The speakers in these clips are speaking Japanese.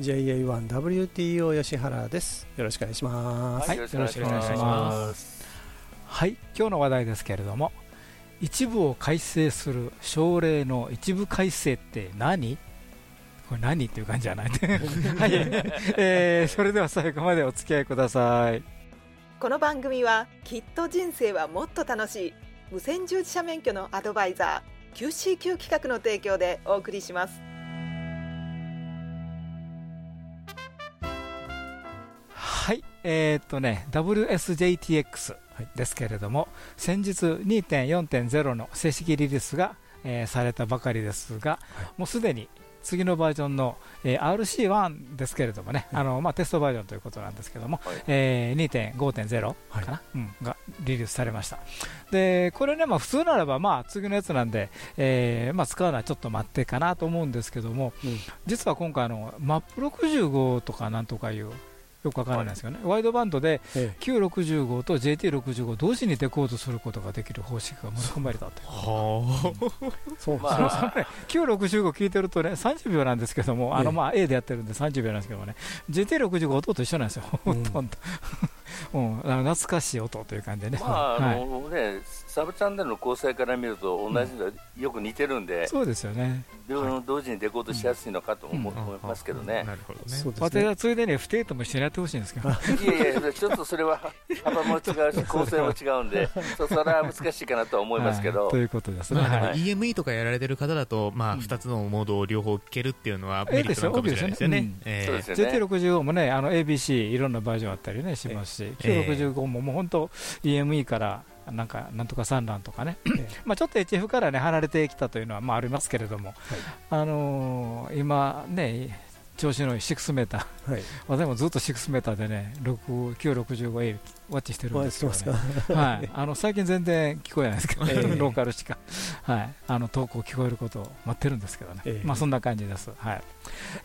JA1WTO 吉原です。よろしくお願いします、はいよろしくお願いします。はい今日の話題ですけれども一部を改正する省令の一部改正って何？これ何っていう感じじゃない。はい、えーそれでは最後までお付き合いください。この番組はきっと人生はもっと楽しい無線従事者免許のアドバイザー QCQ 企画の提供でお送りしますはい、えーっとね、WSJTX ですけれども、先日2.4.0の正式リリースが、えーされたばかりですが、もうすでに次のバージョンの、えー RC1 ですけれどもね、あのまあ、テストバージョンということなんですけども、はい。えー2.5.0かな、うん、がリリースされました。で、これね、まあ、普通ならば、まあ、次のやつなんで、えーまあ、使うのはちょっと待ってかなと思うんですけども、うん。実は今回あの、MAP65 とかなんとかいう、よくわからないですよね、ワイドバンドでえ Q65 と JT65 同時にデコードすることができる方式が盛り込まれたという。はえそうまあ。そうそうね。Q65 聞いてるとね、30秒なんですけども、あのええまあ A でやってるんで30秒なんですけどもね、JT65 音と一緒なんですよ、ほとんど。うん、懐かしい音という感じでね。まああはい。のね、サブチャンネルの構成から見ると同じの、よく似てるんで、そうですよね。両方同時にデコードしやすいのかと思うん。思いますけどね。なるほどね。そうです私ねはついでに F8 も一緒にやってほしいんですけど、いやいや、ちょっとそれは幅も違うし、構成も違うんで、そ それは難しいかなとは思いますけど。はい。と、いうことですね。まあ、でもはい。EME とかやられてる方だと、まあ、うん。2つのモードを両方聞けるっていうのはええメリットなのかもしれないですよね。ですよええ。そうですよね。JT65 もね、あの ABC いろんなバージョンあったりねしますし、ええ。Q65 ももう本当 EME からなんかなんとか産卵とかね、まあちょっと HF からね離れてきたというのはまあありますけれども、あのー今ね調子のいい6メーター、はい。私もずっと6メーターでね、6 965A ワッチしてるんですけどね。か？はい、あの最近全然聞こえないですけど、ええ。ローカルしか、はい、あの投稿聞こえることを待ってるんですけどね、ええ。まあそんな感じです。はい、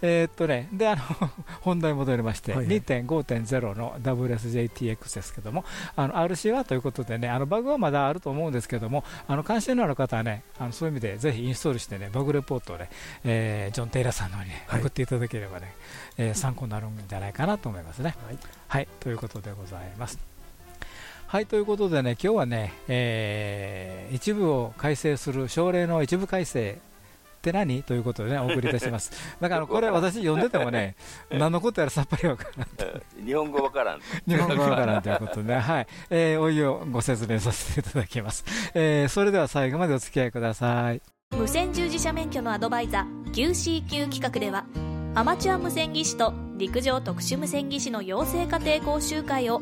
えーっとね、であの 本題戻りまして、はいはい。2.5.0の WSJTX ですけども、あの RC はということでね、あのバグはまだあると思うんですけども、あの関心のある方はね、あのそういう意味でぜひインストールしてね、バグレポートをね、えージョン・テイラーさんの方にねはい。送っていただければね、えー参考になるんじゃないかなと思いますね。はい。はい、ということでございます。はい、ということでね、今日はね、えー一部を改正する省令の一部改正って何？ということでね、お送りいたします。だからこれ私読んでてもね、何のことやらさっぱりわからん。う ん日本語わからん。日本語わからんということで、はい、えーおいをご説明させていただきます。えーそれでは最後までお付き合いください。無線従事者免許のアドバイザー QCQ 企画ではアマチュア無線技師と陸上特殊無線技師の養成家庭講習会を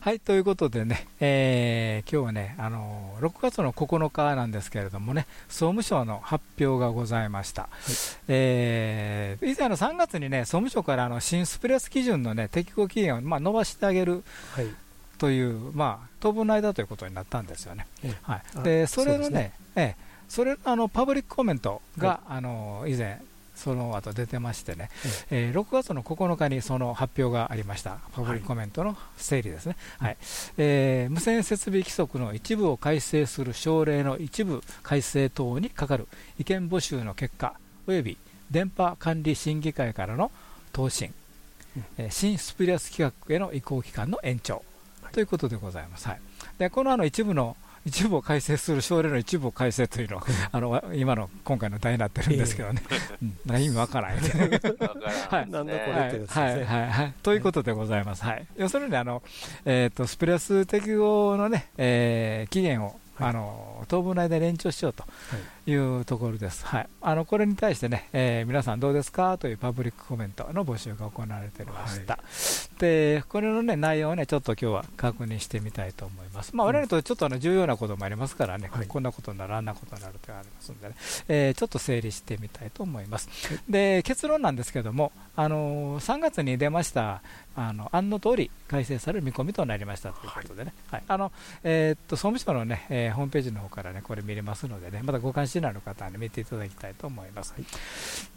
はい、ということでね、えー今日はね、あのー6月の9日なんですけれどもね、総務省の発表がございました。えー以前の3月にね、総務省からあの新スプレス基準のね、適合期限をまあ伸ばしてあげるはい。という、まあ、当分の間ということになったんですよね。ええ。はい、あでそれのねね、ええ。それのあのパブリックコメントが、あの以前、その後出てましてね、えー6月の9日にその発表がありました、パブリックコメントの整理ですね、はい。えー無線設備規則の一部を改正する省令の一部改正等にかかる。意見募集の結果、および電波管理審議会からの答申、えー新スピリアス規格への移行期間の延長、ということでございます。はい、でこのあの一部の一部を改正する省令の一部を改正というのは、あの今の今回の題になってるんですけどね、うん。なん。か意味わからない。ね。なん。だこれはいってですね。はい。はい。はい。ということでございます。はい、要するにあの、えー、とスプレス適合の、ねえー期限をあの当分の間に延長しようと。いうところです、はい、あのこれに対してね、えー皆さんどうですか？というパブリックコメントの募集が行われておりました、でこれの、ね、内容をねちょっと今日は確認してみたいと思います、まあ、我々にとちょっとあの重要なこともありますからね、はい。こんなことになる、あんなことになるというのがあります。のでね、えーちょっと整理してみたいと思います。で結論なんですけども、あの3月に出ましたあの案の通り改正される見込みとなりましたということでね、はい。あのえーっと総務省の、ねえーホームページの方からねこれ見れますのでね、またご関心のある方は、ね、見ていただきたいと思います。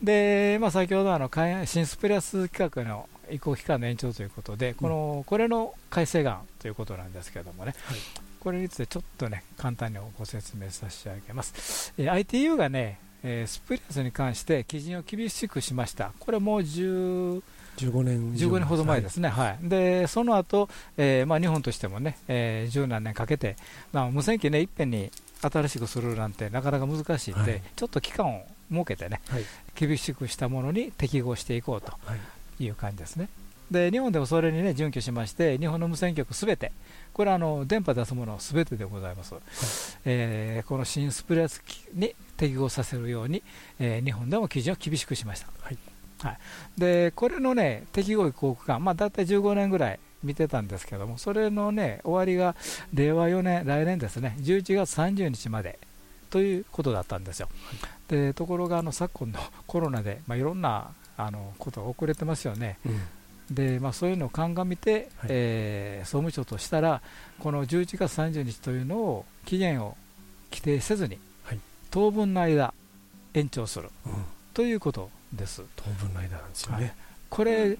で、まあ、先ほどあの開新スプレス企画の移行期間の延長ということで、このこれの改正案ということなんですけどもね、はいこれについてちょっとね簡単にご説明させて上げます。えー ITU がね、えースプレスに関して基準を厳しくしました。これもう10 15年15年ほど前ですね、はい。でその後、えーまあ日本としてもね、えー十何年かけて、まあ、無線機ね、いっぺんに新しくするなんてなかなか難しいんで、はい。ちょっと期間を設けてね、はい。厳しくしたものに適合していこうとはい。いう感じですね。で日本でもそれに、ね、準拠しまして、日本の無線局すべて、これはあの電波出すものすべてでございます、えーこの新スプレスに適合させるように、えー日本でも基準を厳しくしました。はいはい、でこれの、ね、適合移行区間、まあ、大体15年ぐらい見てたんですけども、それの、ね、終わりが令和4年、来年ですね、11月30日までということだったんですよ。でところがあの昨今のコロナで、まあ、いろんなあのことが遅れてますよね。うん。でまあ、そういうのを鑑みて、はい。えー総務省としたら、この11月30日というのを期限を規定せずに、はい。当分の間、延長するうん。ということです。当分の間なんですよね、これ、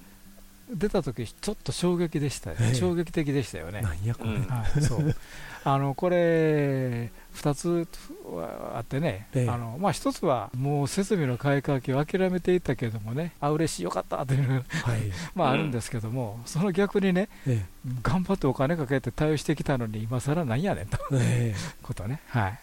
出たとき、ちょっと衝撃でしたよね、ええ。衝撃的でしたよね。なんやこれ、うん。はい、そう。あのこれ、2つあってね、ええ。あのまあ、1つはもう設備の買い替えを諦めていたけどもね、あ嬉しい、よかったというのが、はい。まあ、あるんですけども、その逆にね、え。頑張ってお金かけて対応してきたのに、今更なんやねんと。ええ。ことね。はい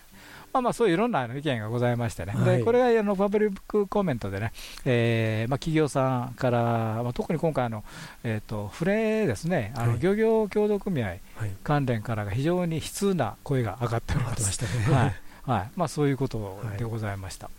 まあ、まあそういういろんな意見がございましてね、はい。でこれがあのパブリックコメントでね、えーまあ、企業さんから、まあ、特に今回あの、えー、とフレですね、あのはい。漁業協同組合はい。関連からが非常に悲痛な声が上がっておりま。す。したねはい。はい。まあ、そういうことでございました。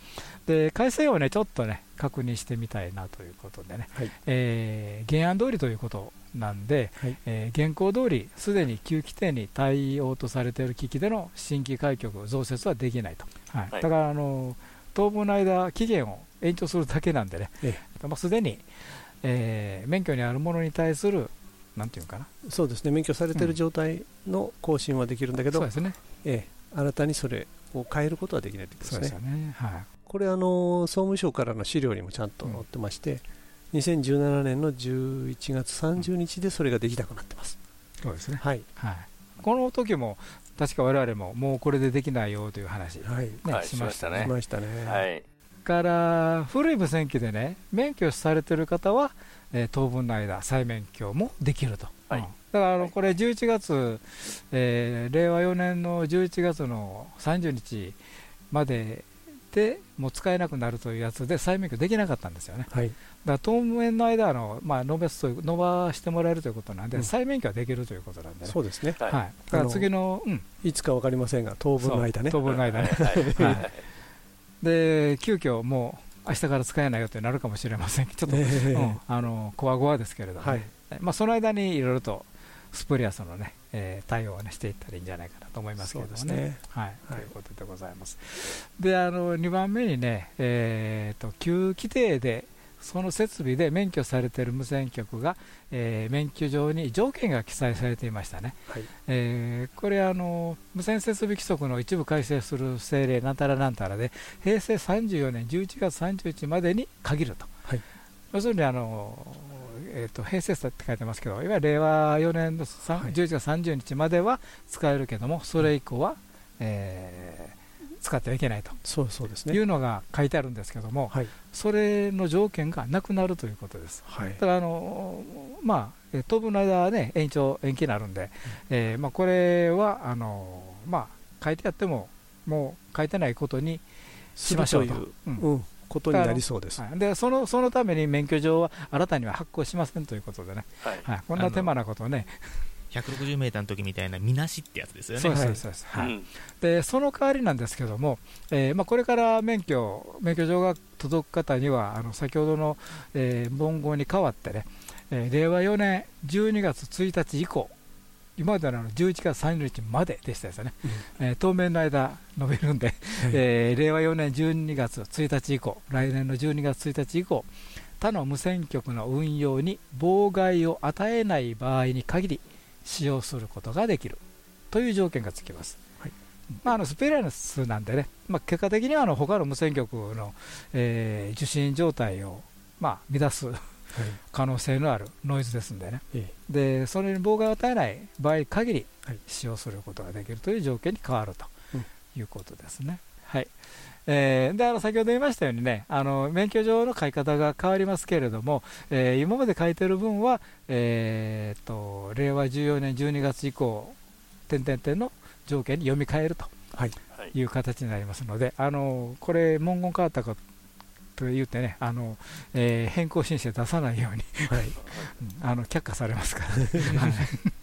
で改正をねちょっとね確認してみたいなということでね、はい。えー原案通りということなんで、はい。えー現行通りすでに旧規定に対応とされている機器での新規開局増設はできないと、はい。はい。だからあの当分の間期限を延長するだけなんでね、えまあ、すでに、えー免許にあるものに対するなんていうかな。そうですね。免許されてる状態の更新はできるんだけど、そうですね。ええ。新たにそれを変えることはできないということそうでねですすよね、はい。これあの総務省からの資料にもちゃんと載ってまして、2017年の11月30日でそれができなくなってます、そうですね、はい。はい、この時も確か我々ももうこれでできないよという話、ねはい。はいしました。ねししましたね、はい。から古い無線機でね免許されてる方は、えー当分の間再免許もできると、はい。うん。だからあのはい。これ11月、えー令和4年の11月の30日まででもう使えなくなるというやつで再免許できなかったんですよね。はいだ当面の間あの、まあ、延べすという伸ばしてもらえるということなんで、うん。再免許はできるということなんでね。そうですね。はい。はい、だから次の、うん、いつか分かりませんが当分の間ね。当分の間ね、はい。はい。で急遽もう明日から使えないよってなるかもしれません。ちょっと、ええ。うん、あのこわごわですけれども、ね。はい。まあ、その間にいろいろとスプリアスの、ねえー対応を、ね、していったらいいんじゃないかなと思いますけれどもね。ね。はい。はい。ということでございます。で、あの2番目にね、えー、と旧規定でその設備で免許されている無線局が、えー免許状に条件が記載されていましたね。はい。えーこれあの、無線設備規則の一部改正する政令なんたらなんたらで、平成34年11月30日までに限ると、はい。要するにあの、えー、と平成って書いてますけど、いわゆる令和4年のはい。11月30日までは使えるけども、それ以降は、えー使ってはいけないと。そうそうですね。いうのが書いてあるんですけども、はい。それの条件がなくなるということです。はい。だからあの、まあ、えー当分の間は、ね、延長、延期になるんで、えーまあ、これはあの、まあ、書いてあっても、もう書いてないことにしましょうと。うう、うん、ことになりそうです。はい、でそのそのために免許状は新たには発行しませんということでね、はい。はい、こんな手間なことをね、160メーターの時みたいなみなしってやつですよね。そうです、はい。そうです、はいうん。でその代わりなんですけども、えーまあ、これから免許免許状が届く方には、あの先ほどの、えー文言に代わってね、えー令和4年12月1日以降、今までのあの11月30日まででしたですよね、えー当面の間伸びるんで、えー令和4年12月1日以降、来年の12月1日以降、他の無線局の運用に妨害を与えない場合に限り使用することができるという条件がつきます。まあ、あのスペランスなんでね、まあ、結果的にはあの他の無線局の、えー受信状態を、まあ、乱す可能性のあるノイズですんでね、えでそれに妨害を与えない場合に限りはい。使用することができるという条件に変わるとうん。いうことですね。はいえーであの先ほど言いましたようにね、あの免許状の書き方が変わりますけれども、えー今まで書いてる分は、えーっと令和14年12月以降、点々点の条件に読み替えるとはい。う形になりますので、あのこれ、文言変わったかと言ってね、あのえー変更申請出さないように、はい。うんあの却下されますから、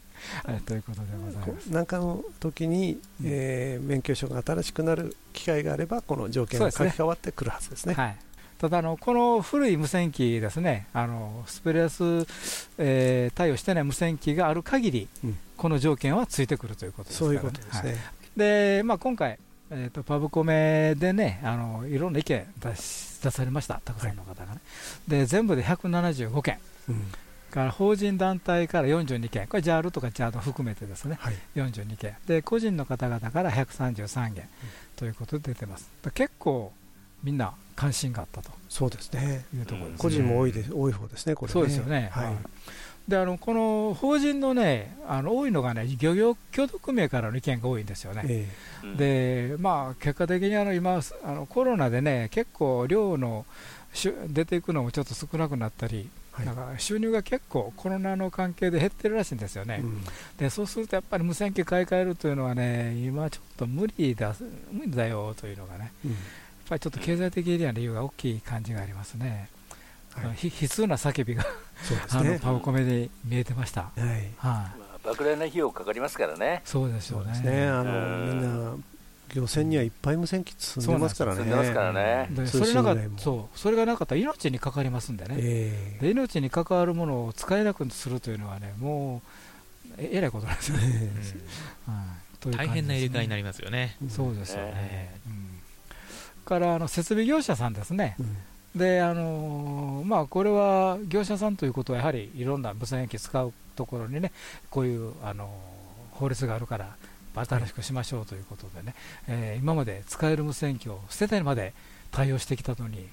ということでございます。何かの時に、えー免許証が新しくなる機会があればこの条件が書き換わってくるはずですね。はい、ただあの、この古い無線機ですね、あのスペレアス、えー対応してない無線機がある限り、うん。この条件はついてくるということですから、そういうことですね。はい。でまあ、今回、えーと、パブコメでねあの、いろんな意見出し出されました、たくさんの方がね。で全部で175件。うんから法人団体から42件、これ JAL とか JAD 含めてですね、はい。42件。で、個人の方々から133件ということで出てます。だ結構みんな関心があったと。そうですね。いうところです、ね。個人も多いです多い方ですね、これね。そうですよね。はい。はい。であのこの法人のね、あの多いのがね、漁業協同組合からの意見が多いんですよね。で、まあ、結果的にあの今あの、コロナでね、結構、量のしゅ出ていくのもちょっと少なくなったり、はいなんか収入が結構、コロナの関係で減ってるらしいんですよね。えうんでそうするとやっぱり無線機買い替えるというのはね、今ちょっと無理だ無理だよというのがね、うんやっぱりちょっと経済的には理由が大きい感じがありますね。はいひ悲痛な叫びが、そうですあのね。パワコメで見えてました。はい、はい。まあ莫大な費用かかりますからね。そうですよね。ね。あのうんみんな漁船にはいっぱい無線機積んでますからね。積んでますからね。通でそれうそれがなかったら命にかかりますんでね、ええ。で命に関わるものを使えなくするというのはね、もうええらいことなんですよね。大変な入れ替えにですねなりますよね。そうですよね。え。うん。からあの設備業者さんですね、うん。であのーまあ、これは業者さんということは、やはりいろんな無線機使うところにね、こういう、あのー法律があるから、新しくしましょうということでね、えー今まで使える無線機を捨てたにまで対応してきたのに、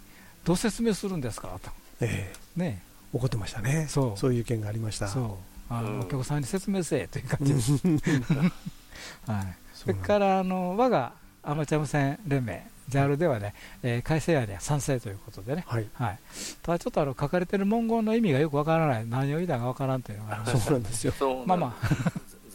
どう説明するんですか？と、ええ。ね、怒ってましたね。そう。そういう意見がありました。そう。あの、うん。お客さんに説明せえという感うんじです。はい。それからあの我がアマチュア無線連盟、JAL ではね、えー改正案には賛成ということでね、はい。はい、ただちょっとあの書かれてる文言の意味がよくわからない、何を言いたかわからんというのがありましそうなんですよ。そうまあま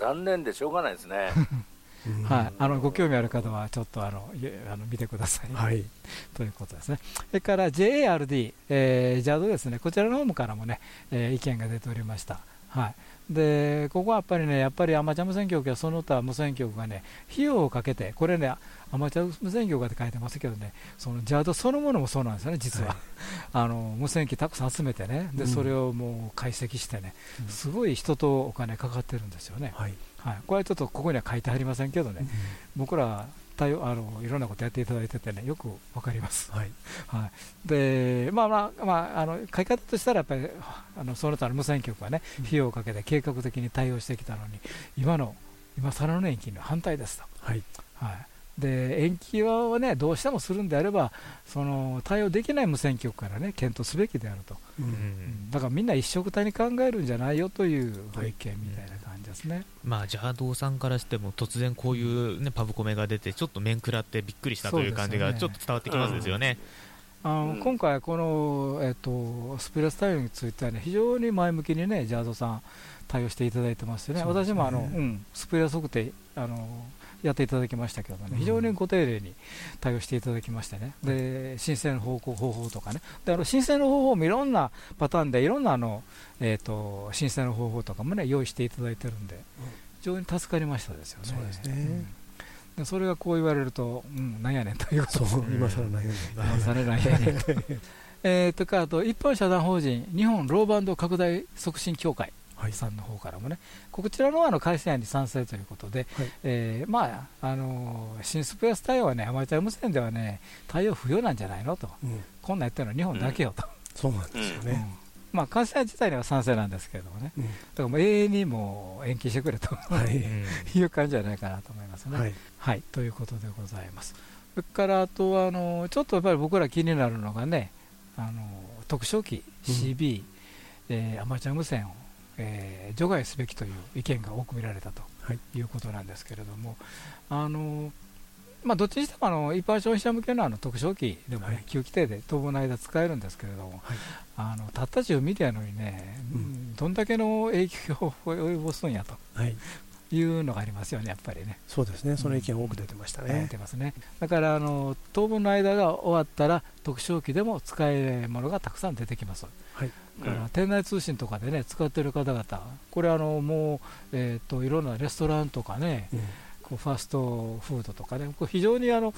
残念でしょうがないですね。はい、あのご興味ある方はちょっとあのあの見てください、はい。ということですね。それから JARD、えー、JAD ですね、こちらの方からもね、えー意見が出ておりました。はい、でここはやっぱりね、やっぱりアマチュア無線局やその他無線局がね、費用をかけて、これね、アマチュア無線局って書いてますけどね、その JAD そのものもそうなんですよね、実は。はい あの無線機たくさん集めてね、でうんそれをもう解析してね、うんすごい人とお金かかってるんですよね。はい。はい、これはちょっとここには書いてありませんけどね、僕ら対応あのいろんなことやっていただいててね、よくわかります。はい。はい、で、まあまあ、まあ、あの書き方としたら、やっぱりあのその他の無線局はね、費用をかけて計画的に対応してきたのに、今の、今更の延期には反対ですと。はい。はい、で延期はね、どうしてもするんであれば、その対応できない無線局からね、検討すべきであると、ううん。んだからみんな一緒くたに考えるんじゃないよというご意見みたいな感じですね。まあ、ジャードーさんからしても、突然こういう、ね、パブコメが出て、ちょっと面食らってびっくりしたという感じが、ちょっと伝わってきますですよね。あのうん。今回、この、えっとスピレス対応については、ね、非常に前向きにね、ジャードさん、対応していただいてますよね、ね。私もあの、うん、スピレス測定あのやっていただきましたけどもね、非常にご丁寧に対応していただきましてね、で申請の方向方法とかね、であの申請の方法もいろんなパターンで、いろんなあの、えー、と申請の方法とかもね、用意していただいてるんで、非常に助かりましたですよね。そうですね。うん。でそれがこう言われると、うん、なんやねんということ。そう今更ないよね今更なんやねんと。えーとかあと一般社団法人日本ローバンド拡大促進協会。はいさんの方からもね、こちらのあの改正案に賛成とい。うことで、はい。えまああの新スプレス対応はね、アマチュア無線ではね、対応不要なんじゃない。のと、うんこんなんやってるのは日本だけよと、そうなんですようんまあ、改正案自体には賛成なんですけれどもね、だからもう永遠にもう延期してくれと、はい。い。う感じじゃない。かなと思い。ますね。はい。はい、とい。うことでござい。ます。それからあとはあのちょっとやっぱり僕ら気になるのがね、あの特殊機 CB、えーアマチュア無線を、えー除外すべきという意見が多く見られたとはい。いうことなんですけれども、あのまあ、どっちにしてもあの一般消費者向けのあの特殊機でも、ねはい。旧規定で当分の間使えるんですけれども、はい。あのたった10ミリやのにね、うん。どんだけの影響を及ぼすんやとはい。いうのがありますよね、やっぱりね。そうですね。その意見多く出てましたね。出てますね。だからあの当分の間が終わったら特殊機でも使えるものがたくさん出てきます。はい。だから店内通信とかでね使ってる方々、これあのもうえっ、といろんなレストランとかね、ファストフードとかね、これ非常にあの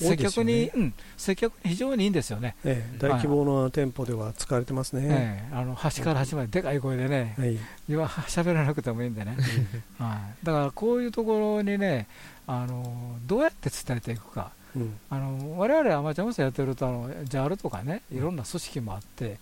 接客に、接客に非常にいいんですよね。ええ大規模な店舗では使われてますね。ええあの端から端まででかい声でね、はい。今喋らなくてもいいんでね。はい。だからこういうところにね、あのどうやって伝えていくか。うん。あの我々アマチュア無線やってるとあの JAL とかねいろんな組織もあって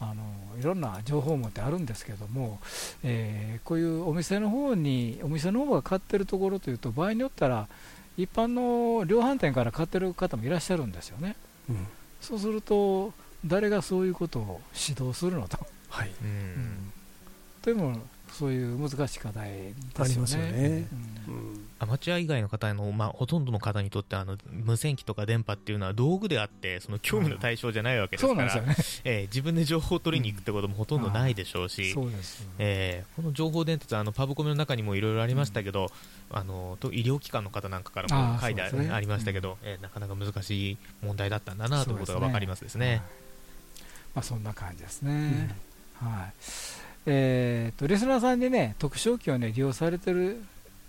あのいろんな情報網ってあるんですけども、えーこういうお店の方にお店の方が買ってるところというと場合によったら一般の量販店から買ってる方もいらっしゃるんですよね。うん。そうすると誰がそういうことを指導するのと、はい。うん。というのもそういう難しい課題ですよね。ありますよね。うん。うん。アマチュア以外の方の、まあ、ほとんどの方にとってあの無線機とか電波っていうのは道具であってその興味の対象じゃないわけですそうから、なんですよね。えー自分で情報を取りに行くってこともほとんどないでしょうし、えーこの情報伝達あのパブコメの中にもいろいろありましたけど、あのと医療機関の方なんかからも書いてあ,、ねありましたけど、えーなかなか難しい問題だったんだなということが分かりますですね。はい。まあ、そんな感じですね。はい。えー、とリスナーさんにね特殊機をね利用されてる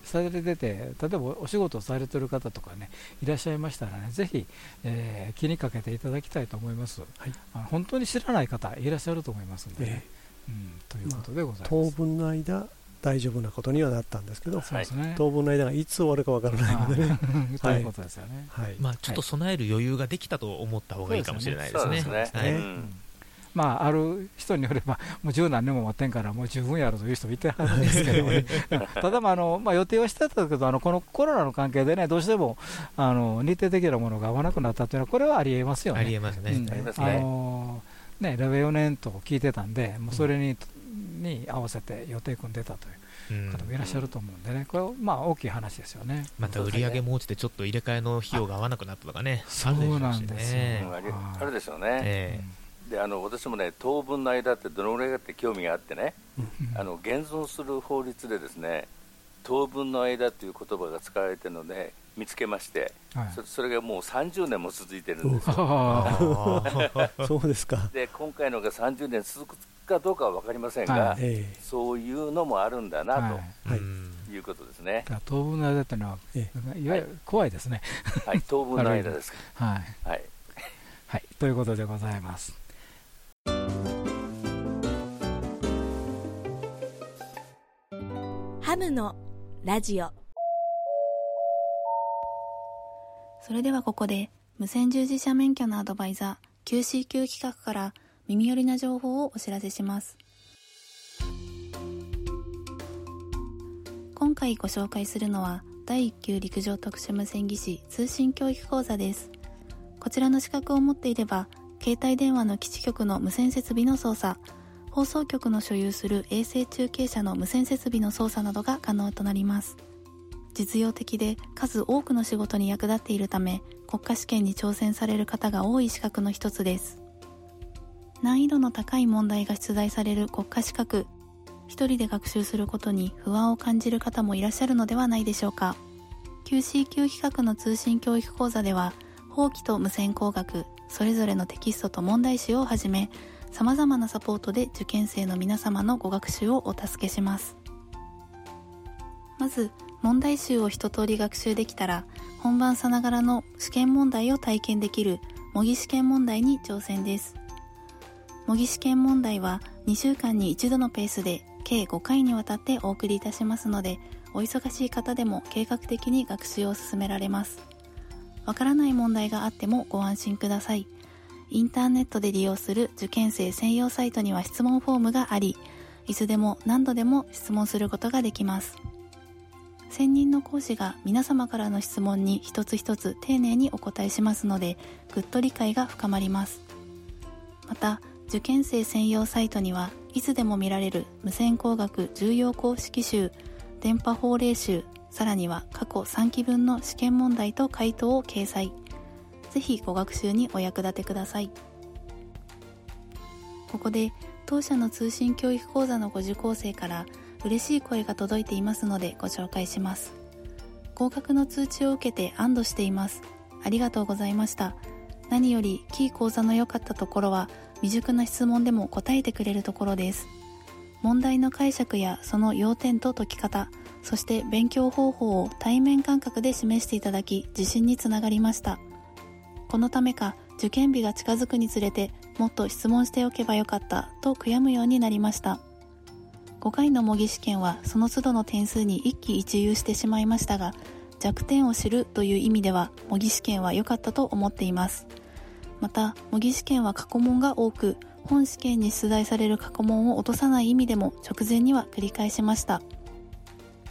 されてて例えばお仕事をされてる方とかねいらっしゃいましたらねぜひ、えー気にかけていただきたいと思います、はい。あの本当に知らない方いらっしゃると思いますんで、ね。えうん、ということでございます、当分の間大丈夫なことにはなったんですけどそうですね、当分の間がいつ終わるかわからないのでね。はい。ということですよね、はい。まあ、ちょっと備える余裕ができたと思った方がいいかもしれないですね。そうですね。まあ、ある人によれば、もう十何年も待ってんから、もう十分やろという人もいてはるんですけどもね、ただ、まああのまあ、予定はしてたけど、あのこのコロナの関係でね、どうしてもあの日程的なものが合わなくなったというのは、これはありえますよね。ありえますね。うん。ありますね。あのね、レベ4年と聞いてたんで、もうそれに,、に合わせて予定組んでたといううん。方もいらっしゃると思うんでね、これはまあ大きい話ですよね。また売り上げも落ちてちょっと入れ替えの費用が合わなくなったとかね、そうなんですよ。ねうんありはいあるでしょうね。えであの私もね当分の間ってどのぐらいかって興味があってね、うんあの現存する法律でですね当分の間という言葉が使われてるので見つけまして、はい。そそれがもう30年も続いてるんですよ。そうですか。で今回のが30年続くかどうかは分かりませんが、はえそういうのもあるんだなはい。はい。いうことですね。当分の間っていうのは、えいわゆる怖いですね。はい、当分の間ですか。はい。はい。はい、ということでございます。ハムのラジオ。それではここで無線従事者免許のアドバイザー QCQ 企画から耳寄りな情報をお知らせします。今回ご紹介するのは第1級陸上特殊無線技師通信教育講座です。こちらの資格を持っていれば携帯電話の基地局の無線設備の操作。放送局の所有する衛星中継車の無線設備の操作などが可能となります。実用的で数多くの仕事に役立っているため国家試験に挑戦される方が多い資格の一つです。難易度の高い問題が出題される国家資格。一人で学習することに不安を感じる方もいらっしゃるのではないでしょうか。QCQ 企画の通信教育講座では法規と無線工学それぞれのテキストと問題集をはじめ様々なサポートで受験生の皆様のご学習をお助けします。まず問題集を一通り学習できたら本番さながらの試験問題を体験できる模擬試験問題に挑戦です。模擬試験問題は2週間に1度のペースで計5回にわたってお送りいたしますのでお忙しい方でも計画的に学習を進められます。わからない問題があってもご安心ください。インターネットで利用する受験生専用サイトには質問フォームがありいつでも何度でも質問することができます。専任の講師が皆様からの質問に一つ一つ丁寧にお答えしますのでぐっと理解が深まります。また受験生専用サイトにはいつでも見られる無線工学重要公式集電波法令集さらには過去3期分の試験問題と回答を掲載。ぜひご学習にお役立てください。ここで当社の通信教育講座のご受講生から嬉しい声が届いていますのでご紹介します。合格の通知を受けて安堵しています。ありがとうございました。何よりキー講座の良かったところは未熟な質問でも答えてくれるところです。問題の解釈やその要点と解き方そして勉強方法を対面感覚で示していただき自信につながりました。このためか受験日が近づくにつれてもっと質問しておけばよかったと悔やむようになりました。5回の模擬試験はその都度の点数に一喜一憂してしまいましたが弱点を知るという意味では模擬試験は良かったと思っています。また模擬試験は過去問が多く本試験に出題される過去問を落とさない意味でも直前には繰り返しました。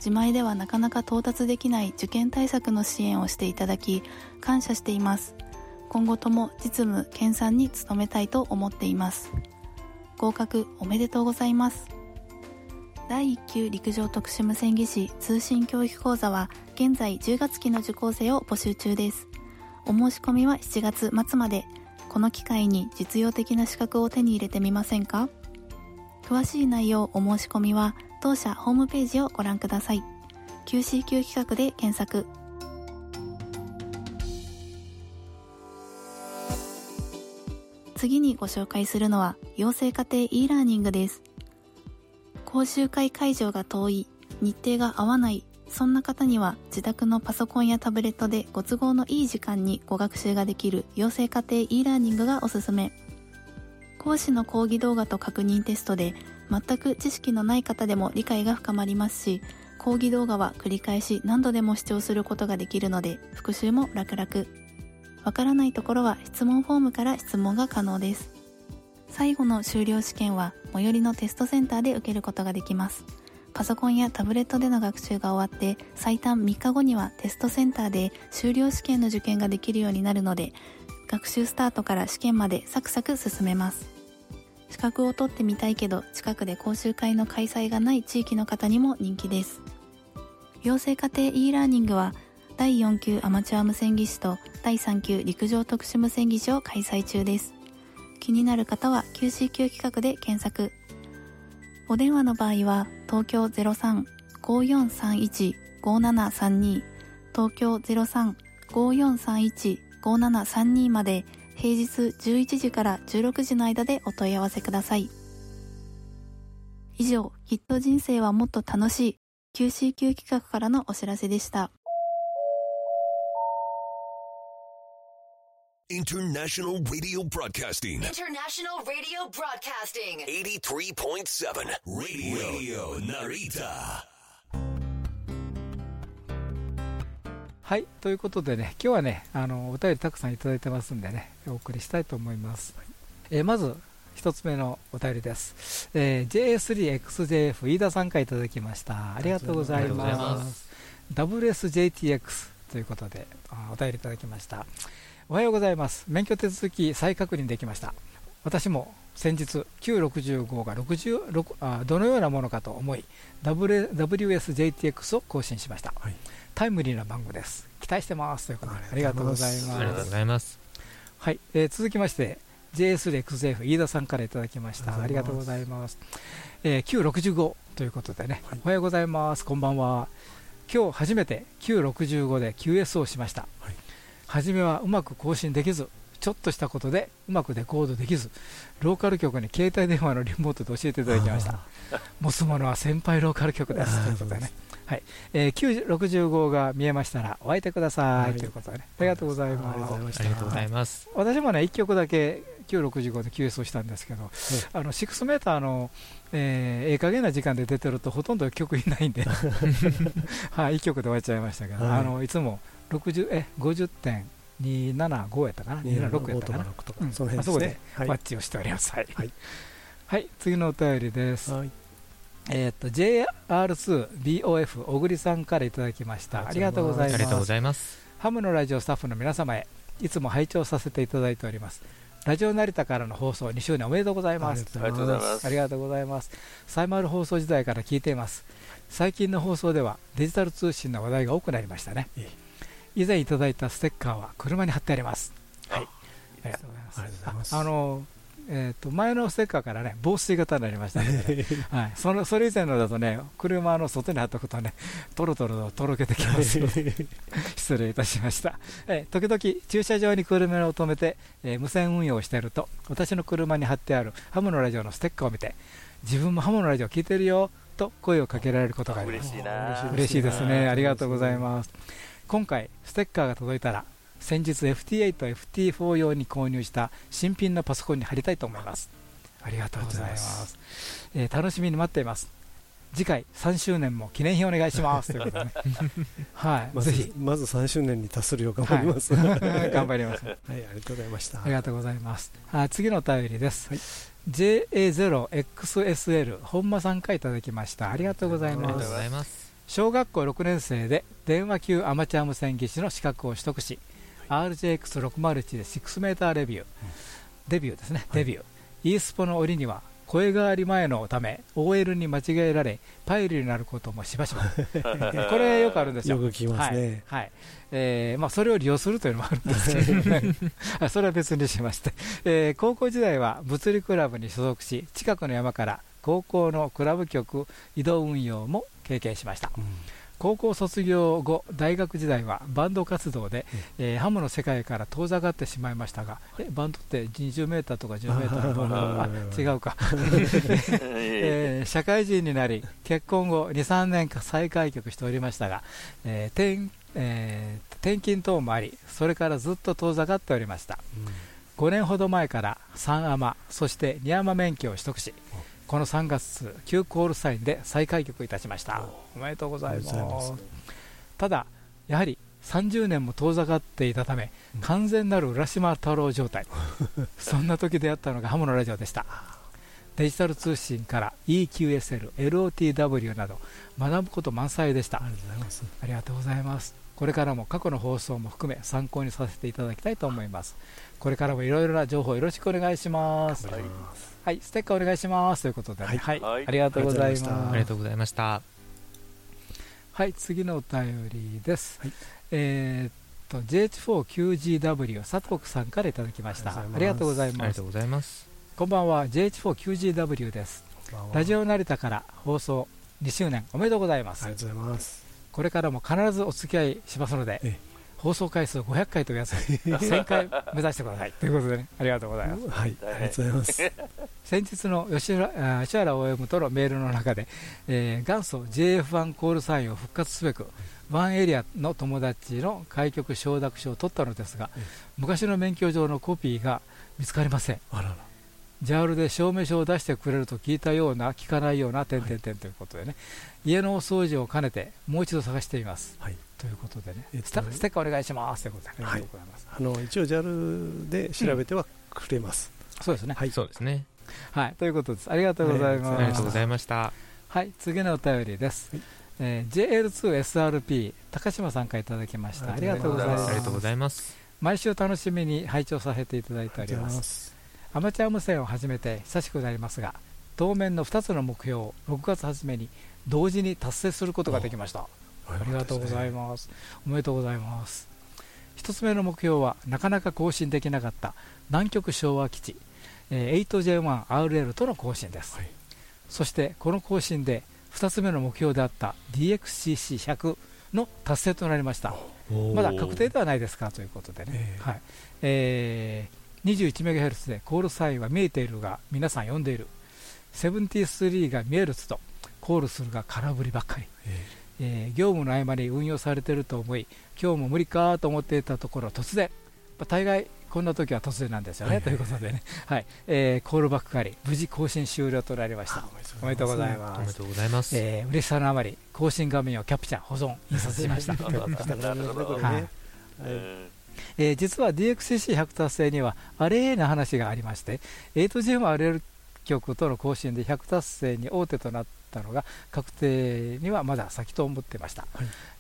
自前ではなかなか到達できない受験対策の支援をしていただき感謝しています。今後とも実務研鑽に努めたいと思っています。合格おめでとうございます。第1級陸上特殊無線技師通信教育講座は現在10月期の受講生を募集中です。お申し込みは7月末まで。この機会に実用的な資格を手に入れてみませんか？詳しい内容お申し込みは当社ホームページをご覧ください。QCQ 企画で検索。次にご紹介するのは養成家庭 e ラーニングです。講習会会場が遠い日程が合わないそんな方には自宅のパソコンやタブレットでご都合のいい時間にご学習ができる養成家庭 e ラーニングがおすすめ。講師の講義動画と確認テストで全く知識のない方でも理解が深まりますし講義動画は繰り返し何度でも視聴することができるので復習も楽々。わからないところは質問フォームから質問が可能です。最後の修了試験は最寄りのテストセンターで受けることができます。パソコンやタブレットでの学習が終わって最短3日後にはテストセンターで修了試験の受験ができるようになるので学習スタートから試験までサクサク進めます。資格を取ってみたいけど近くで講習会の開催がない地域の方にも人気です。養成家庭 e ラーニングは第4級アマチュア無線技師と第3級陸上特殊無線技師を開催中です。気になる方は QCQ 企画で検索。お電話の場合は東京03-5431-5732東京03-5431-5732まで平日11時から16時の間でお問い合わせください以上きっと人生はもっと楽しい QCQ 企画からのお知らせでした International Radio Broadcasting. International Radio Broadcasting. 83.7 Radio, Narita. はいということでね今日はねあのお便りたくさんいただいてますんでねお送りしたいと思います、えーまず一つ目のお便りです、えー JA3XJF 飯田さんからいただきました。ありがとうございます。WSJTX ということでお便りいただきました。おはようございます。免許手続き再確認できました。私も先日 Q65 が66あどのようなものかと思い W WSJTX を更新しました、はい。タイムリーな番号です。期待してます。ということでありがとうございます。ありがとうございます。はい、えー続きまして JS6ZF 飯田さんからいただきました。あありがとうごございます。えー Q65 ということでね、はい。おはようございます。こんばんは。今日初めて Q65 で QS をしました、はい。初めはうまく更新できずちょっとしたことでうまくデコードできずローカル局に携帯電話のリモートで教えていただきました。持つものは先輩ローカル局です。ということでねはい。えー、Q65 が見えましたらお相手ください、はい。ということでね。ありがとうございます。ありがとうございました。ありがとうございます。私もね1曲だけ Q65 で QS をしたんですけど、あの6メーターの、えーええ加減な時間で出てるとほとんど曲いないんで、はい、1曲で終わっちゃいましたけど、はい。い、あのいつも60え50.275やったかな、276やったかな、276とかうん。あそこではい。マッチをしております。はい、はい。はい。次のお便りです。はいえーっと JR2BOF 小栗さんからいただきました。ありがとうございます。ありがとうご。ざいます。ハムのラジオスタッフの皆様へいつも拝聴させていただいております。ラジオ成田からの放送2周年おめでとうございます。ありがとうございます。ありがとうございます。サイマル放送時代から聞いています。最近の放送ではデジタル通信の話題が多くなりましたね。え以前いただいたステッカーは車に貼ってあります。はい。ありがとうございます。ありがとうございます。ああのえー、と前のステッカーからね防水型になりましたので、ね。はい、そのそれ以前のだとね車の外に貼っとくとねとろとろととろけてきます。の で失礼いたしました、えー時々駐車場に車を止めて、えー無線運用をしていると私の車に貼ってあるハムのラジオのステッカーを見て自分もハムのラジオ聞いてるよと声をかけられることがあります。嬉しいな。嬉しいですね。ありがとうございます。今回ステッカーが届いたら先日 FT8 と FT4 用に購入した新品のパソコンに貼りたいと思いますありがとうございますえー楽しみに待っています次回3周年も記念品お願いしますということでね はい、まぜひずまず3周年に達するよう頑張ります。ははいい 頑張ります ありがとうございました。ありがとうございます。あ次のお便りです。はい JA0XSL 本間さんからいただきました。ありがとうございありがとうごます。ざいます。小学校6年生で電話級アマチュア無線技師の資格を取得し、RJX601 で6メーターレビュー、デビューですね、デビュー。e スポの折には声変わり前のため OL に間違えられパイルになることもしばしば。これよくあるんですよ。よく聞きますね。はい。はい。えーまあ、それを利用するというのもあるんですけど、ね、あ それは別にしまして、えー高校時代は物理クラブに所属し近くの山から高校のクラブ局移動運用も経験しました、うん高校卒業後大学時代はバンド活動で、えーハムの世界から遠ざかってしまいましたがえバンドって20メーターとか10メーターの あ違うか。えー。社会人になり結婚後23年間再開局しておりましたが、えー転えー転勤等もありそれからずっと遠ざかっておりました。5年ほど前から3アマそして2アマ免許を取得しこの3月旧コールサインで再開局いたしました。おめでとうございます。ただやはり30年も遠ざかっていたため、完全なる浦島太郎状態。そんな時出会ったのがハムのラジオでした。デジタル通信から EQSL、LOTW など学ぶこと満載でした。ありがとうございます。ありがとうございます。これからも過去の放送も含め参考にさせていただきたいと思います。これからもいろいろな情報よろしくお願いしますはい、ステッカーお願いしますということで、ね、はい、はいありがとうございます。ありがとうございましたありがとうございました。はい、次のお便りです。はいえーっと JH4QGW 佐藤さんからいただきました。あありがとうございますりがとうございますありがとう。ございます。こんばんは JH4QGW です。ラジオ成田から放送2周年おめでとうございますあり。がとうございます。これからも必ずお付き合いしますのでええ、放送回数500回というやつ、1000回目指してください。ということでね、ありがとうございます。はい、ありがとうございます。先日の吉原あ吉原 OM とのメールの中で、えー元祖 JF1 コールサインを復活すべくワンエリアの友達の開局承諾書を取ったのですが、ええ昔の免許上のコピーが見つかりませんあらら。JAL で証明書を出してくれると聞いたような聞かないような点々点ということでね、家のお掃除を兼ねてもう一度探していますはい。ということでね、えっとスタステッカーお願いしますということで、ありがはいとうございます、あの一応 JAL で調べてはくれます。そうですねはい。そうですね。はいということですありがとうございます、はいありがとうございました。はい、次のお便りです。はいえー JL2SRP 高島さんからいただきました。ありがとうございます。ありがとうございます。毎週楽しみに拝聴させていただいております。す。アマチュア無線を始めて久しくなりますが、当面の2つの目標を6月初めに同時に達成することができました。ありがとうございます。おめでとうございます。一つ目の目標はなかなか更新できなかった南極昭和基地、えー 8J1RL との更新です、はいそしてこの更新で2つ目の目標であった DXCC100 の達成となりました。まだ確定ではないですかということでね、はいえー、21MHz でコールサインは見えているが皆さん読んでいる73が見えるつとコールするが空振りばっかり、えー業務の合間に運用されていると思い今日も無理かと思っていたところ突然、まあ大概こんな時は突然なんですよね、はいということでね、はい。えーコールバック狩り。無事更新終了となりました。おめでとうございます。おめでとうございます。えー嬉しさのあまり更新画面をキャプチャー保存印刷しました。えー実は DXCC100 達成にはあれな話がありまして 8GMRL 局との更新で100達成に大手となったのが確定にはまだ先と思ってました、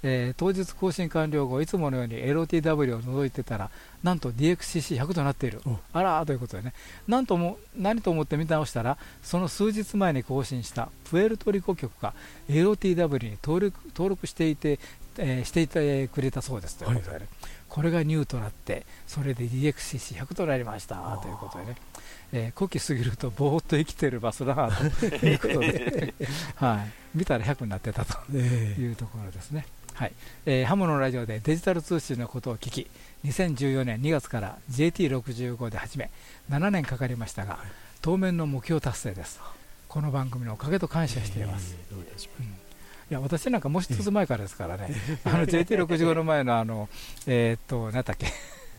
えー当日更新完了後いつものように LOTW を除いてたらなんと DXCC100 となっている。あらーということでね。なんとも何と思って見直したらその数日前に更新したプエルトリコ局が LOTW に登録登録していて、えーしていてくれたそうです。ということでね、これがニューとなってそれで DXCC100 となりました。ということでね、えー古希過ぎるとぼーっと生きてるバスだなということで、はい、見たら100になってたとえいうところですね。はい。えーハムのラジオでデジタル通信のことを聞き2014年2月から JT65 で始め7年かかりましたが当面の目標達成です。この番組のおかげと感謝しています、うん。いや私なんかもう一つ前からですからね、あの JT65 の前のあの、えーっと、何だっけ、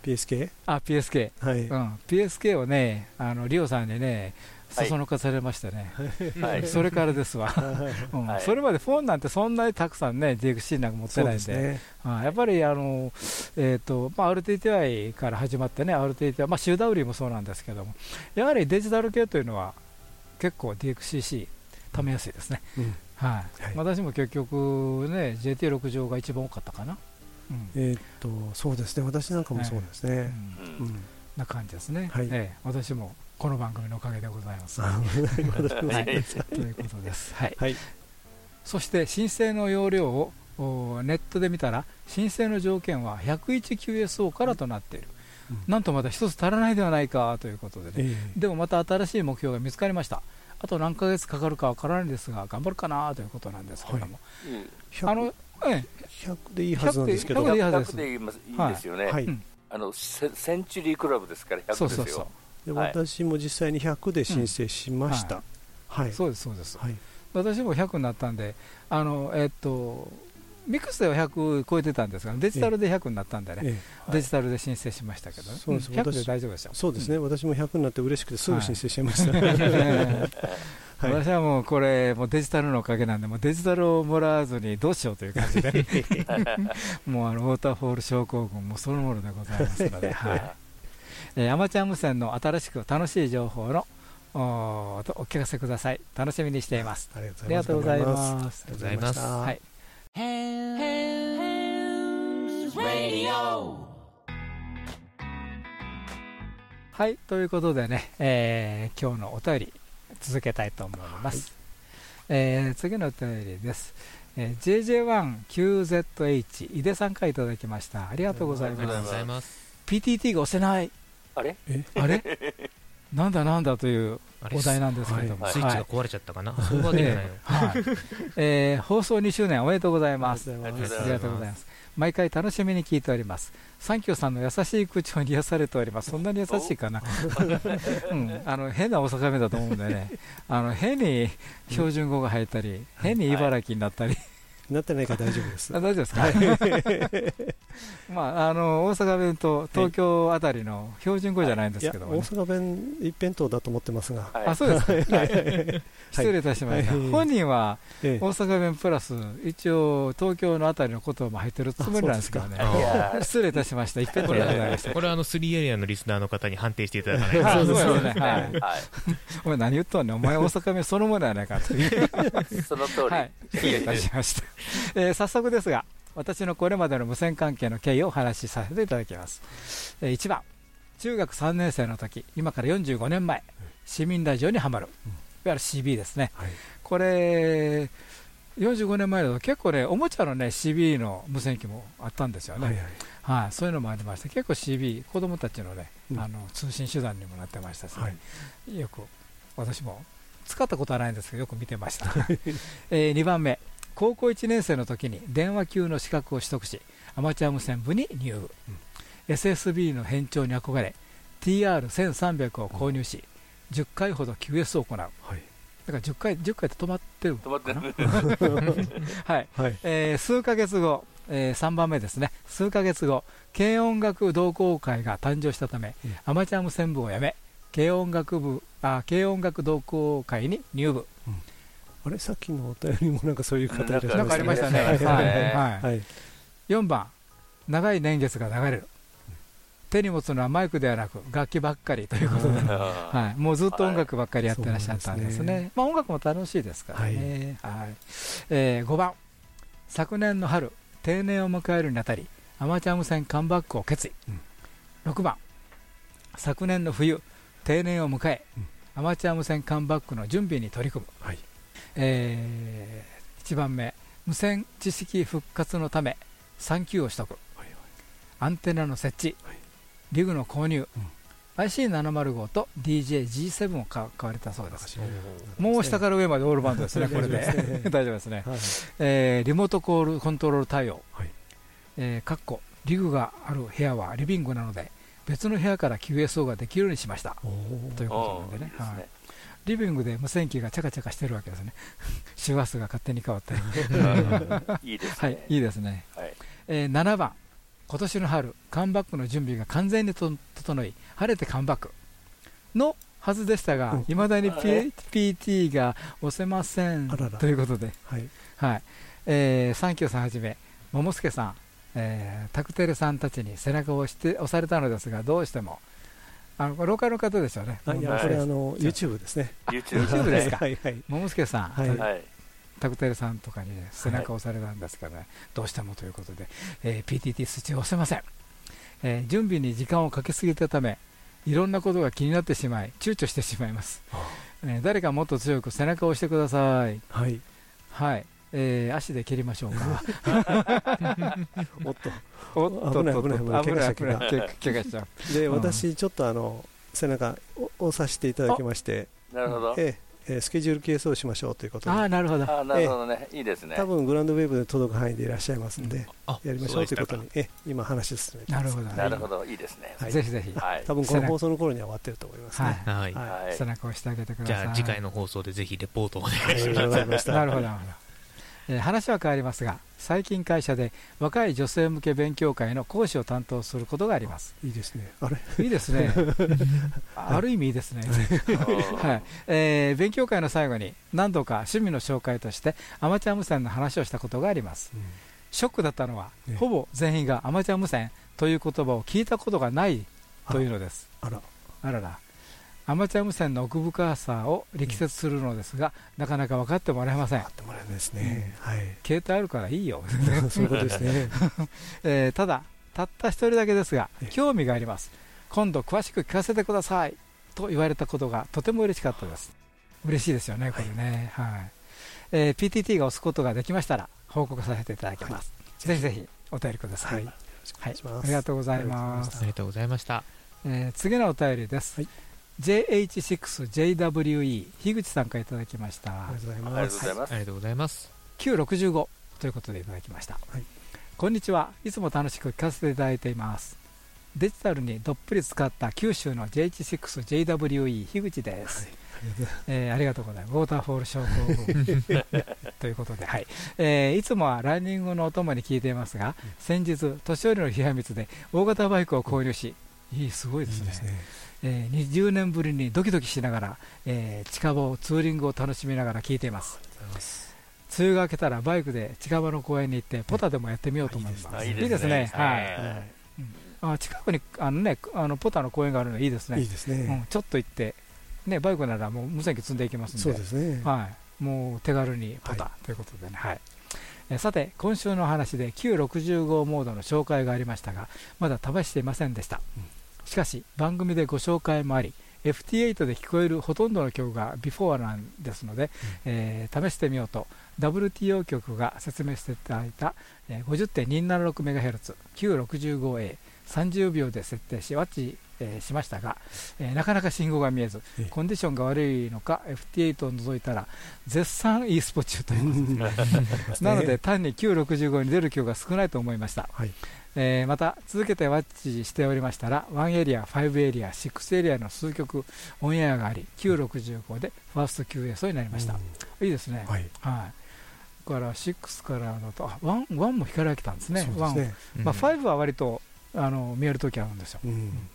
PSK? あ、PSK、はい。うん、PSK をね、あのリオさんにね、そそのかされましてね、はい。それからですわ、うん。はい。それまでフォンなんてそんなにたくさんね、DXC なんか持ってないんで、そうですね。はい。やっぱりあの、えーとまあ、RTTI から始まってね、RTTI、まあ、CW もそうなんですけども、やはりデジタル系というのは、結構 DXCC、ためやすいですね。うん。はい。はい。私も結局ね、JT6 が一番多かったかな。うん。えーっとそうですね。私なんかもそうですね、うん。うん。な感じですね、はい。ええ。私もこの番組のおかげでございます。はい、はい。ということです。はい。はい。そして申請の容量をおネットで見たら申請の条件は 101QSO からとなっている、なんとまだ一つ足らないではないかということでね、えでもまた新しい目標が見つかりました。あと何ヶ月かかるかわからないですが頑張るかなということなんですけども、あのえ100でいいはずなんですけど。100でいいはずです。100でいいますいいですよね、はい。うん。あのセセンチュリークラブですから100ですよ。そうそうそう。ではい。私も実際に100で申請しました、はい。そうですそうです、はい。私も100になったんであのえっとミックスでは100超えてたんですがデジタルで100になったんでね、えデジタルで申請しましたけど。ね、そうです。うん。100で私大丈夫ですよそうですね、私も100になって嬉しくてすぐ申請しちゃいました、はい。私はもうこれ、もうデジタルのおかげなんで、もうデジタルをもらわずにどうしようという感じで、もうあのウォーターフォール症候群もそのものでございますので、はい。えーアマチュア無線の新しく楽しい情報のおお聞かせください。楽しみにしています。ありありがとうございます。ありがとうございます。はい。はい、ということでね、えー今日のお便り続けたいと思います。えー次のお便りです。えー JJ1QZH 井出さんからいただきました。ありがとうございありがとうございま。ますす。PTT が押せない。あれ？あれ？なんだなんだというお題なんですけども。スイッチが壊れちゃったかな。そういうわけじゃないの。はいえー放送2周年おめでとうございます。ありがとうございますありがとうございます。毎回楽しみに聞いております。サンキューさんの優しい口調に癒されております。そんなに優しいかな。うん、あの変な大阪弁だと思うんでね。あの変に標準語が入ったり、変に茨城になったり。なってないから大丈夫です。あ大丈夫ですか、まあ、あの大阪弁と東京あたりの標準語じゃないんですけどもね、い。や大阪弁一辺倒だと思ってますが、あそうですか、はい。はい。失礼いたしました、はい。本人はええ。大阪弁プラス、一応、東京のあたりの言葉も入ってるつもりなんですけどね。失礼いたしました、一遍これでございました。これ はあの3エリアのリスナーの方に判定していただかないそうですね、はい。はい。お前、何言っとんねん、お前、大阪弁そのものやないかという。その通り。はい、失礼いたしました。えー早速ですが、私のこれまでの無線関係の経緯をお話しさせていただきます。えー1番、中学3年生の時、今から45年前、市民ラジオにはまる。いわゆる CB ですね。これ、45年前だと結構ね、おもちゃのね、CB の無線機もあったんですよね。はいはいはい、そういうのもありまして、結構 CB、子供たちのね、うんあの通信手段にもなってましたしね、はいよく私も使ったことはないんですけど、よく見てました。えー2番目、高校1年生の時に電話級の資格を取得しアマチュア無線部に入部、SSB の変調に憧れ TR1300 を購入し、10回ほど QS を行う、だから10回 ,10 回で止まってる止まってる。はい、えー数ヶ月後、えー3番目ですね。数ヶ月後軽音楽同好会が誕生したため、アマチュア無線部を辞め軽音楽部あ軽音楽同好会に入部、あれ？さっきのお便りもなんかそういう方いらっしゃいますなんかありましたね。はい。はい。はいはい4番、長い年月が流れる。手に持つのはマイクではなく楽器ばっかりということで、はい、もうずっと音楽ばっかりやってらっしゃったんですね。そうなんですねまあ、音楽も楽しいですからね。はい。えー5番、昨年の春、定年を迎えるにあたり、アマチュア無線カムバックを決意。6番、昨年の冬、定年を迎え、アマチュア無線カムバックの準備に取り組む。え1番目、無線知識復活のため3級を取得、アンテナの設置、リグの購入、IC705 と DJG7 を買買われたそうです。もう下から上までオールバンドですね、これで。大丈夫ですね。えーリモートコールコントロール対応、えーかっこリグがある部屋はリビングなので、別の部屋から QSO ができるようにしました。ということなんでね。はいリビングで無線機がチャカチャカしてるわけですね。周波数が勝手に変わっていいですね。はい、いいですね。はい。えー7番、今年の春、カムバックの準備が完全にと整い、晴れてカムバック。のはずでしたが、いまだに、PT が押せませんということで、はい。はい。えー、サンキューさんはじめ、桃助さん、えータクテルさんたちに背中を押して押されたのですが、どうしても、あのローカルの方でしょうね。あいやこれあの YouTube ですねあ YouTube ですか？はいはい桃助さん、はいタクテルさんとかに、ね、背中を押されたんですからね、どうしてもということで、えー PTT スイッチを押せません、えー準備に時間をかけすぎたため、いろんなことが気になってしまい、躊躇してしまいます。えー誰かもっと強く背中を押してください。はい。はい。えー足で蹴りましょうか。おっと。おっと危ない危ない。危ない怪我怪我しちゃう。で、うん。私ちょっとあの背中を押させていただきまして。なるほど。えええースケジュール係数をしましょうということで。ああ、なるほど。あーなるほどね、いいですね。多分グランドウェーブで届く範囲でいらっしゃいますんで、あやりましょうということに、え今話進めてます。なるほど。なるほど。いいですね。はい。ぜひぜひ。はい。多分この放送の頃には終わってると思いますね。はい。はい。背中を押してあげてください。じゃあ次回の放送でぜひレポートをお願いしまますなるほど、なるほど。えー話は変わりますが、最近会社で若い女性向け勉強会の講師を担当することがあります。いいですね。あれ？いいですね。ある意味いいですね。はいえー勉強会の最後に何度か趣味の紹介としてアマチュア無線の話をしたことがあります。ショックだったのは、ねほぼ全員がアマチュア無線という言葉を聞いたことがないというのです。あらあらら。アマチュア無線の奥深さを力説するのですが、なかなか分かってもらえません。ってもらえないですね。はい。携帯あるからいいよ。そういうことですね。えーただ、たった一人だけですが、興味があります。今度詳しく聞かせてください。と言われたことがとても嬉しかったです。嬉しいですよね、これね。はい。えー PTT が押すことができましたら、報告させていただきます。ぜひぜひお便りください。はいはいしますありがとうございます。ありがとうございました。えー次のお便りです。JH6JWE 樋口さんからいただきました。ありがとうございありがます。とうございます。ありがとうございます。965ということでいただきました、はい。こんにちは。いつも楽しく聞かせていただいています。デジタルにどっぷり使った九州の JH6JWE 樋口です、えーありがとうございます。ウォーターフォール症候群ということで、はい。えーいつもはランニングのお供に聞いていますが、先日、年寄りの冷や蜜で大型バイクを購入し、いい、すごいですね。えー20年ぶりにドキドキしながら、えー近場をツーリングを楽しみながら聞いています。梅雨が明けたらバイクで近場の公園に行ってポタでもやってみようと思います。あいいですね。はい。あ近くにあのねあのポタの公園があるのいいですね。いいですねうんちょっと行ってねバイクならもう無線機積んでいきますんで。そうですねはい。もう手軽にポタということでね。はい。えさて今週のお話で965モードの紹介がありましたがまだ試していませんでした。しかし番組でご紹介もあり FT8 で聞こえるほとんどの曲が Before なんですので、えー試してみようと WTO 局が説明していただいた、えー 50.276MHz965A30 秒で設定しワッチ、えーしましたが、えーなかなか信号が見えずええ。コンディションが悪いのか FT8 を除いたら絶賛いいスポ中ということで。なので単に965に出る曲が少ないと思いました、はい。えーまた続けてワッチしておりましたら1エリア5エリア6エリアの数曲オンエアがあり965でファースト QS になりました、いいですね。はい。はい。だから6からだとあ 1, 1も光られてたんですね。そうですね。1まあ、5は割とあの見えるときあるんですよ、うん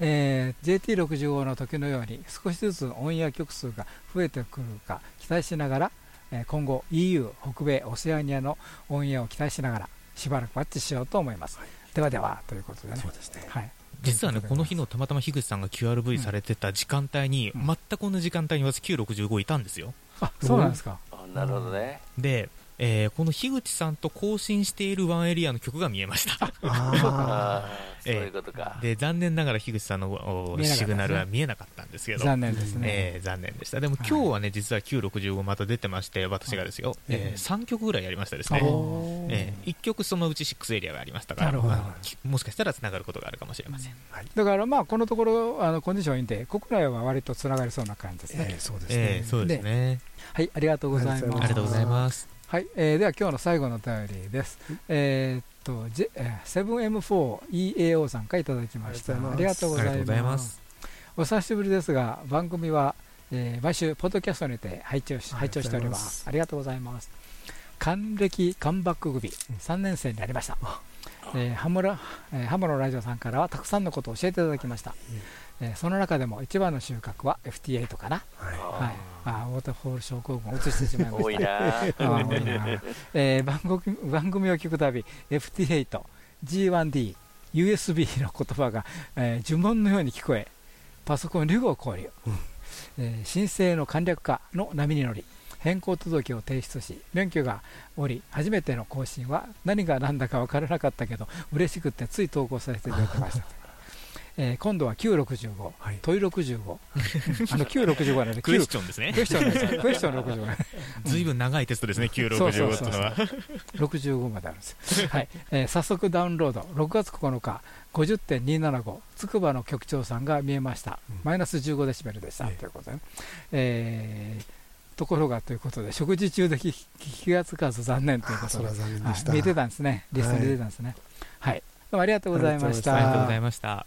えー JT65 の時のように少しずつオンエア曲数が増えてくるか期待しながら、えー今後 EU 北米オセアニアのオンエアを期待しながらしばらくマッチしようと思います、ではではということでね。そうですね。はい、実はね、この日のたまたま樋口さんが QRV されてた時間帯に、全く同じ時間帯に私965いたんですよ。あそうなんですか。あなるほどね。で、えーこの樋口さんと更新しているワンエリアの曲が見えました。あ あ、そういうことか。で、残念ながら樋口さんのシグナルは見えなかったんですけど。残念ですねえー残念でした。でも今日はね、実は965また出てまして、私がですよ、え3曲ぐらいやりましたですね。おーえ1曲そのうち6エリアがありましたから、なるほどまあきもしかしたら繋がることがあるかもしれません。だからまあこのところあのコンディションいいんで国内は割とつながりそうな感じですね、ええそうですえねーそうですね。はいありがとうございますありがとうございます。はい、えーでは今日の最後のお便りです。えーっと、J- えー 7M4EAO さんからいただきました。ありがとうございま。ますす。お久しぶりですが、番組は、えー毎週、ポッドキャストにて拝聴しあ拝聴しております。ありがとうございます。還暦カムバック組、3年生になりました。えーハムラえーハムのラジオさんからはたくさんのことを教えていただきました。えーその中でも一番の収穫は FT8 かな。はい。あーウォーターフォール症候群を移してしまいました。多いな。あー多いな。えー番組番組を聞くたび FT8、G1D、USB の言葉が、えー呪文のように聞こえパソコンリグを購入、えー申請の簡略化の波に乗り変更届を提出し免許がおり初めての更新は何が何だか分からなかったけど嬉しくてつい投稿させていただきましたえー今度は965、問い65、あの965なので、クエスチョンですね。クエスチョンです。よクエスチョン65。ずいぶん長いテストですね、965っていうのは。65まであるんです。よ。はい、えー早速ダウンロード、6月9日、50.275、つくばの局長さんが見えました。マイナス15デシベルでした、ということで、ね。えーところがということで、食事中で聞き聞きがつかず残念ということで、ではい。見てたんですね、リストに出てたんですね。はい、どうもありがとうございました。ありがとうございました。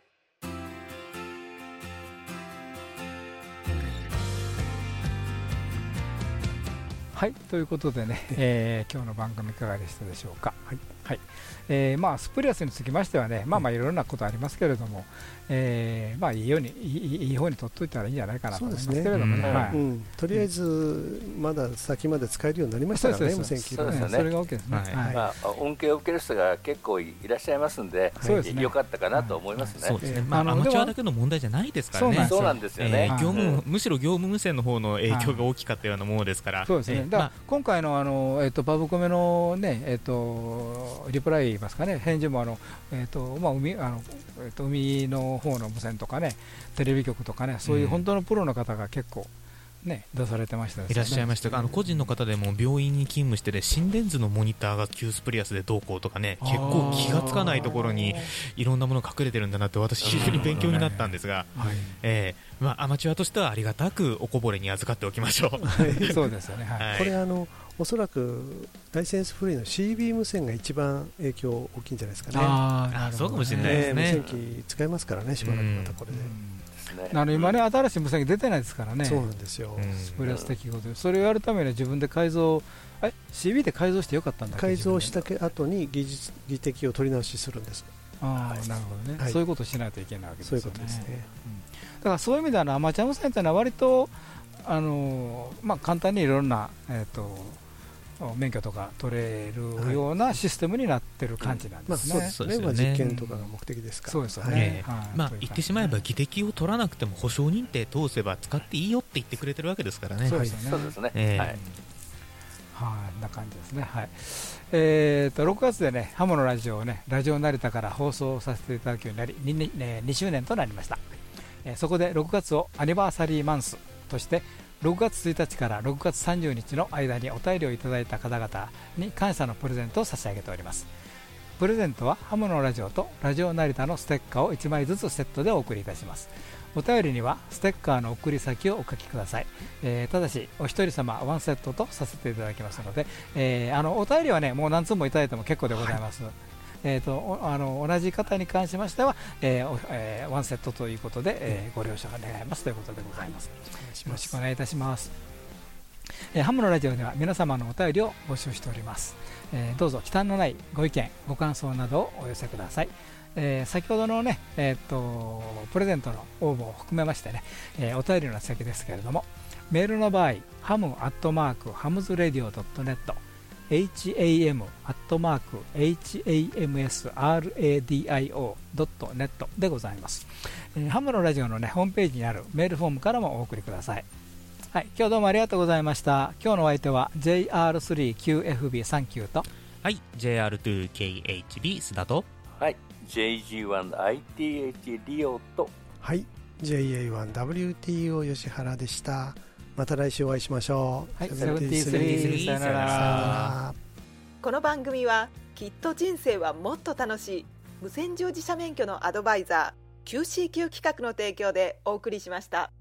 はい、ということでね、えー今日の番組いかがでしたでしょうか？はい、はい。えーまあ、スプリアスにつきましてはね、まあまあいろんなことありますけれども、えーまあいいようにいいいい方に取っといたらいいんじゃないかなと思いますけれどもね。はい。うん。とりあえずまだ先まで使えるようになりましたからね、無線機そうです。よね。それが OK ですね。はい。まあ、恩恵を受ける人が結構いらっしゃいますんで、そうですね。よかったかなと思いますね。そうですね。まあ、アマチュアだけの問題じゃないですからね。そうなんですよ。ねえー業務うんむしろ業務無線の方の影響が大きかったようなものですから。そうですね、から今回のあの、えっとパブコメの、ねえっとリプライ言いますかね、返事もあの、えっとまあ海あのえっと海の方の無線とかね、テレビ局とかね、そういう本当のプロの方が結構、ね、出されてましたね。いらっしゃいましたが、あの個人の方でも病院に勤務してで心電図のモニターがキュースプリアスでどうこうとかね結構気がつかないところにいろんなもの隠れてるんだなって私非常に勉強になったんですが、えーまあ、アマチュアとしてはありがたくおこぼれに預かっておきましょう。そうですよね、はい。これあのおそらくライセンスフリーの CB 無線が一番影響大きいんじゃないですかね。あーなるほどね。あそうかもしれないですね。無線機使えますからね、しばらくまたこれで。あの今ね、新しい無線機出てないですからね、そうなんですよ。スプリアス適合で、それをやるためには自分で改造、え CB で改造してよかったんだ改造したけ後に技術技的を取り直しするんです。ああ、なるほどね、はい。そういうことをしないといけないわけですよね。そういうことですね。だからそういう意味ではアマチュア無線というのは割とあの、まあ、簡単にいろんな、えーと免許とか取れるようなシステムになってる感じなんですね。まあ、そうですね。実験とかが目的ですから。そうですよね。まあ言ってしまえば技的を取らなくても保証認定通せば使っていいよって言ってくれてるわけですからね。そうですね。はい。はい。な感じですね。はい。えっ、と6月でねハモのラジオをねラジオ成田から放送させていただくようになり 2, ね、2周年となりました。えー、そこで6月をアニバーサリーマンスとして6月1日から6月30日の間にお便りをいただいた方々に感謝のプレゼントを差し上げております。プレゼントはハムのラジオとラジオ成田のステッカーを1枚ずつセットでお送りいたします。お便りにはステッカーの送り先をお書きください、えー、ただしお一人様ワンセットとさせていただきますので、えー、あのお便りはねもう何通もいただいても結構でございます、はいえーと、あの同じ方に関しましては、えーえー、ワンセットということで、えー、ご了承願いますということでございます。よろしくお願いいたします。えー、ハムのラジオでは皆様のお便りを募集しております。えー、どうぞ忌憚のないご意見、ご感想などをお寄せください。えー、先ほどのね、えーと、プレゼントの応募を含めましてね、えー、お便りの先ですけれども、メールの場合、ハムアットマークハムズレディオ .net ham.hamsradio.net でございます、えー、ハムのラジオの、ね、ホームページにあるメールフォームからもお送りください。はい、今日どうもありがとうございました。今日のお相手は JR3QFB39 と。はい JR2KHB 須田と。はい JG1ITH リオと。はい JA1WTO 吉原でしたまた来週お会いしましょう。はい、セブンティースリーさよなら。この番組はきっと人生はもっと楽しい無線乗自社免許のアドバイザー QCQ 企画の提供でお送りしました。